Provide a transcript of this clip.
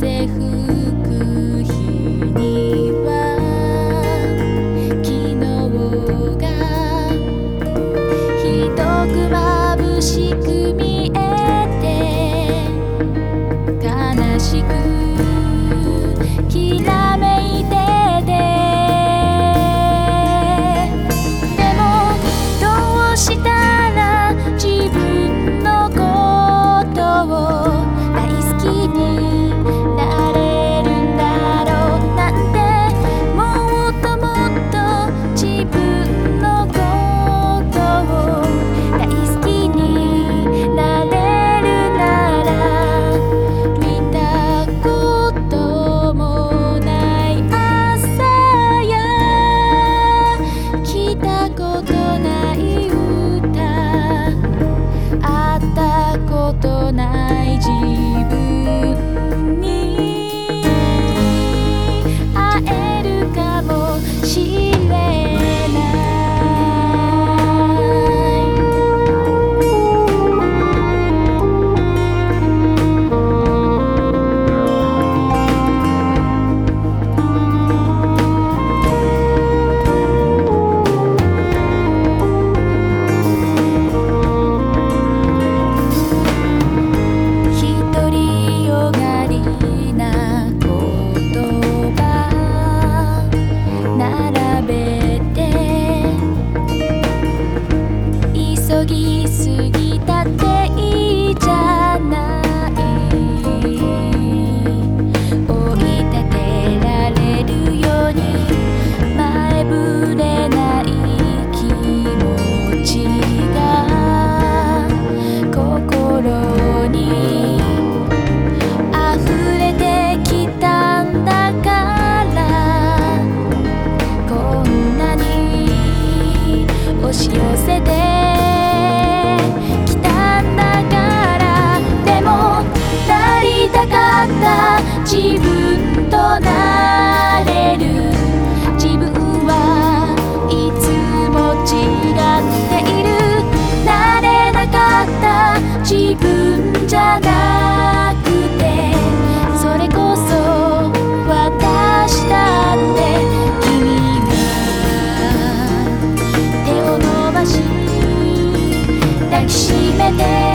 せふ大人自分じゃなくてそれこそ私だって君が手を伸ばし抱きしめて